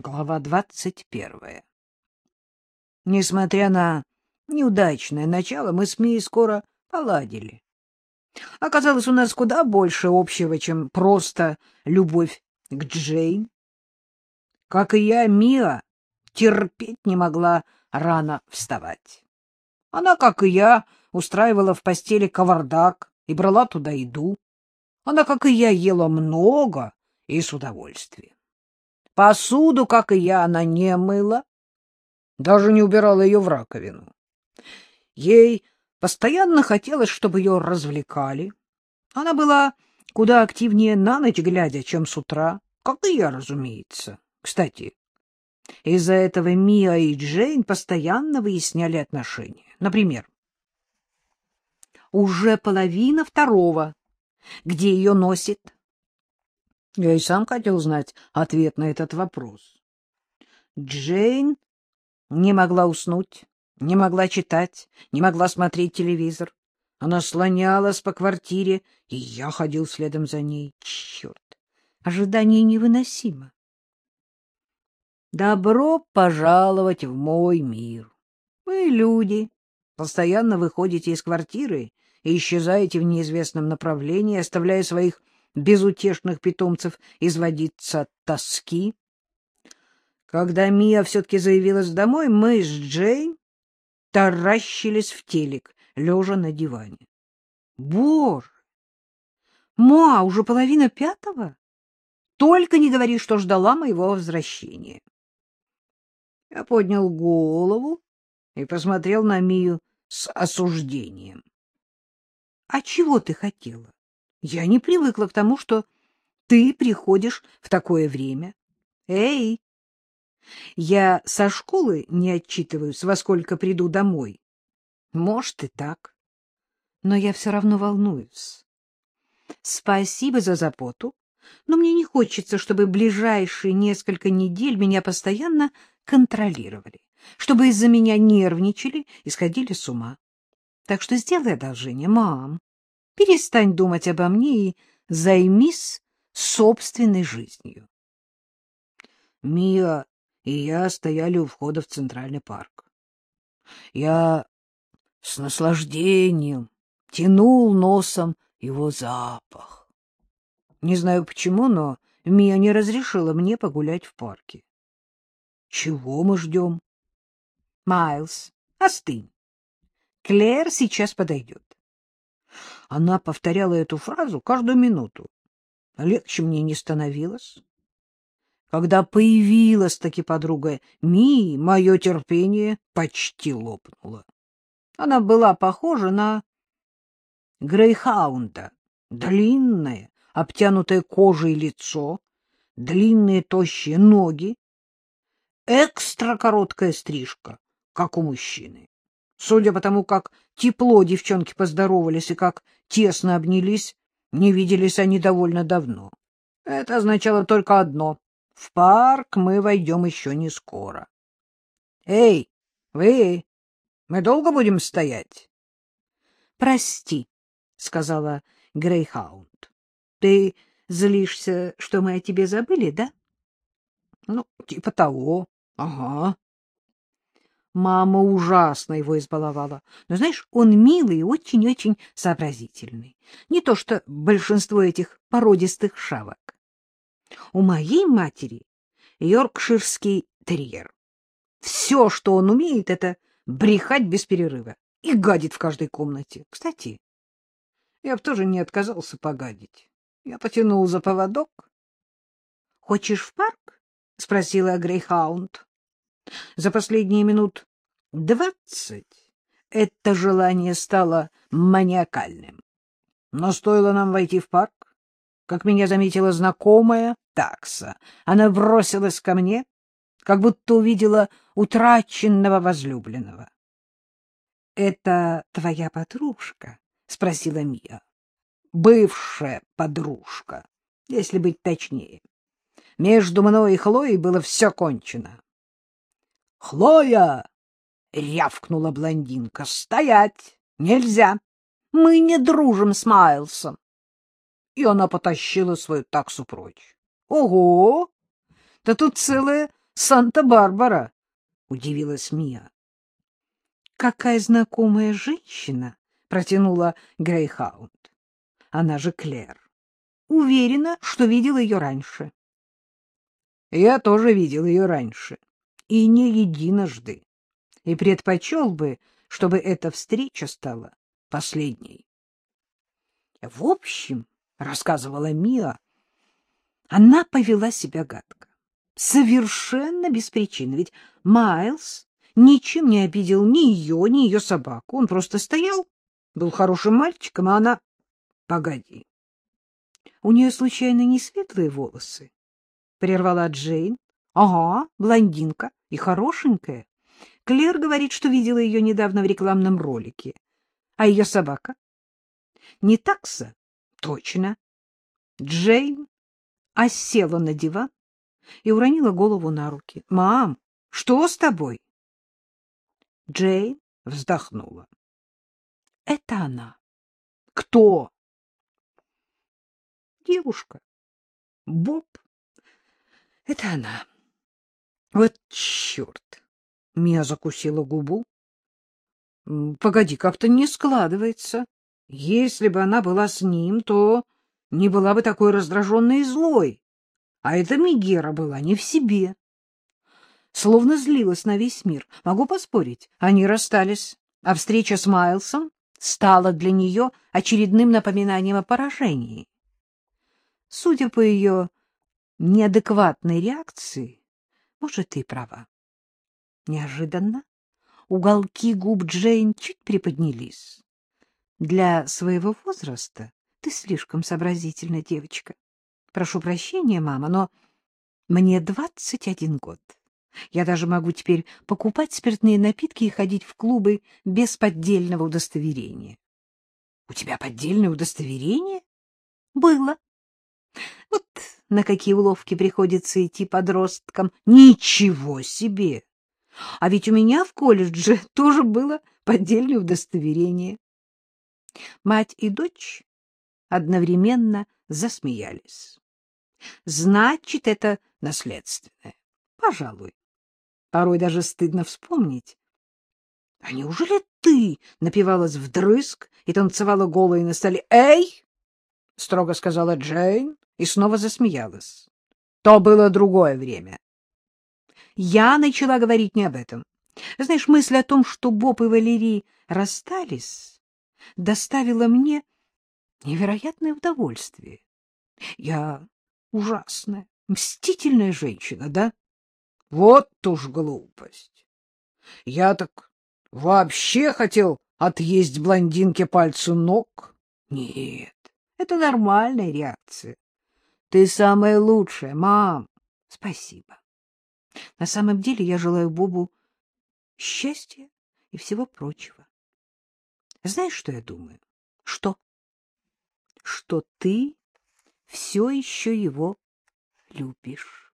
Глава двадцать первая. Несмотря на неудачное начало, мы с Мией скоро поладили. Оказалось, у нас куда больше общего, чем просто любовь к Джейн. Как и я, Мия терпеть не могла рано вставать. Она, как и я, устраивала в постели кавардак и брала туда еду. Она, как и я, ела много и с удовольствием. Посуду, как и я, она не мыла, даже не убирала ее в раковину. Ей постоянно хотелось, чтобы ее развлекали. Она была куда активнее на ночь глядя, чем с утра, как и я, разумеется. Кстати, из-за этого Мия и Джейн постоянно выясняли отношения. Например, уже половина второго. Где ее носит? Я и сам хотел знать ответ на этот вопрос. Джейн не могла уснуть, не могла читать, не могла смотреть телевизор. Она слонялась по квартире, и я ходил следом за ней. Черт, ожидание невыносимо. Добро пожаловать в мой мир. Вы, люди, постоянно выходите из квартиры и исчезаете в неизвестном направлении, оставляя своих безутешных питомцев изводиться от тоски. Когда Мия все-таки заявилась домой, мы с Джейн таращились в телек, лежа на диване. Боже! Ма, уже половина пятого? Только не говори, что ждала моего возвращения. Я поднял голову и посмотрел на Мию с осуждением. — А чего ты хотела? Я не привыкла к тому, что ты приходишь в такое время. Эй! Я со школы не отчитываюсь, во сколько приду домой. Может, и так. Но я все равно волнуюсь. Спасибо за заботу, но мне не хочется, чтобы ближайшие несколько недель меня постоянно контролировали, чтобы из-за меня нервничали и сходили с ума. Так что сделай одолжение, мам. Перестань думать обо мне и займись собственной жизнью. Мия и я стояли у входа в Центральный парк. Я с наслаждением тянул носом его запах. Не знаю почему, но Мия не разрешила мне погулять в парке. Чего мы ждем? Майлз, остынь. Клэр сейчас подойдет. Она повторяла эту фразу каждую минуту. Легче мне не становилось. Когда появилась таки подруга Ми, мое терпение почти лопнуло. Она была похожа на грейхаунда. Длинное, обтянутое кожей лицо, длинные тощие ноги, экстра короткая стрижка, как у мужчины. Судя по тому, как тепло девчонки поздоровались и как тесно обнялись, не виделись они довольно давно. Это означало только одно — в парк мы войдем еще не скоро. — Эй, вы, мы долго будем стоять? — Прости, — сказала Грейхаунд. — Ты злишься, что мы о тебе забыли, да? — Ну, типа того. Ага. Мама ужасно его избаловала. Но, знаешь, он милый и очень-очень сообразительный. Не то что большинство этих породистых шавок. У моей матери йоркширский терьер. Все, что он умеет, это брехать без перерыва и гадит в каждой комнате. Кстати, я бы тоже не отказался погадить. Я потянул за поводок. — Хочешь в парк? — спросила Грейхаунд. За последние минут двадцать это желание стало маниакальным. Но стоило нам войти в парк, как меня заметила знакомая такса. Она бросилась ко мне, как будто увидела утраченного возлюбленного. — Это твоя подружка? — спросила Мия. — Бывшая подружка, если быть точнее. Между мной и Хлоей было все кончено. — Хлоя! — рявкнула блондинка. — Стоять! Нельзя! Мы не дружим с Майлсом. И она потащила свою таксу прочь. — Ого! Да тут целая Санта-Барбара, — удивилась Мия. — Какая знакомая женщина, — протянула Грейхаунд. Она же Клэр. Уверена, что видела ее раньше. — Я тоже видел ее раньше. И не единожды. И предпочел бы, чтобы эта встреча стала последней. — В общем, — рассказывала Мия, — она повела себя гадко. Совершенно без причины, ведь Майлз ничем не обидел ни ее, ни ее собаку. Он просто стоял, был хорошим мальчиком, а она... Погоди. У нее, случайно, не светлые волосы? — прервала Джейн. — Ага, блондинка и хорошенькая. Клер говорит, что видела ее недавно в рекламном ролике. А ее собака? Не такса? Точно. Джейн осела на диван и уронила голову на руки. — Мам, что с тобой? Джейн вздохнула. — Это она. — Кто? — Девушка. Боб. Это она. Вот черт! Мия закусила губу. — Погоди, как-то не складывается. Если бы она была с ним, то не была бы такой раздраженной и злой. А эта Мигера была не в себе. Словно злилась на весь мир. Могу поспорить, они расстались, а встреча с Майлсом стала для нее очередным напоминанием о поражении. Судя по ее неадекватной реакции, может, ты права. Неожиданно уголки губ Джейн чуть приподнялись. Для своего возраста ты слишком сообразительная девочка. Прошу прощения, мама, но мне двадцать один год. Я даже могу теперь покупать спиртные напитки и ходить в клубы без поддельного удостоверения. У тебя поддельное удостоверение? Было. Вот на какие уловки приходится идти подросткам. Ничего себе! А ведь у меня в колледже тоже было поддельное удостоверение. Мать и дочь одновременно засмеялись. Значит, это наследственное. Пожалуй. Порой даже стыдно вспомнить. — А неужели ты напивалась вдрызг и танцевала голой на столе? — Эй! — строго сказала Джейн и снова засмеялась. То было другое время. Я начала говорить не об этом. Знаешь, мысль о том, что Боб и Валерий расстались, доставила мне невероятное удовольствие. Я ужасная, мстительная женщина, да? Вот уж глупость. Я так вообще хотел отъесть блондинке пальцу ног. Нет, это нормальная реакция. Ты самая лучшая, мам. Спасибо. На самом деле я желаю Бобу счастья и всего прочего. Знаешь, что я думаю? Что? Что ты все еще его любишь.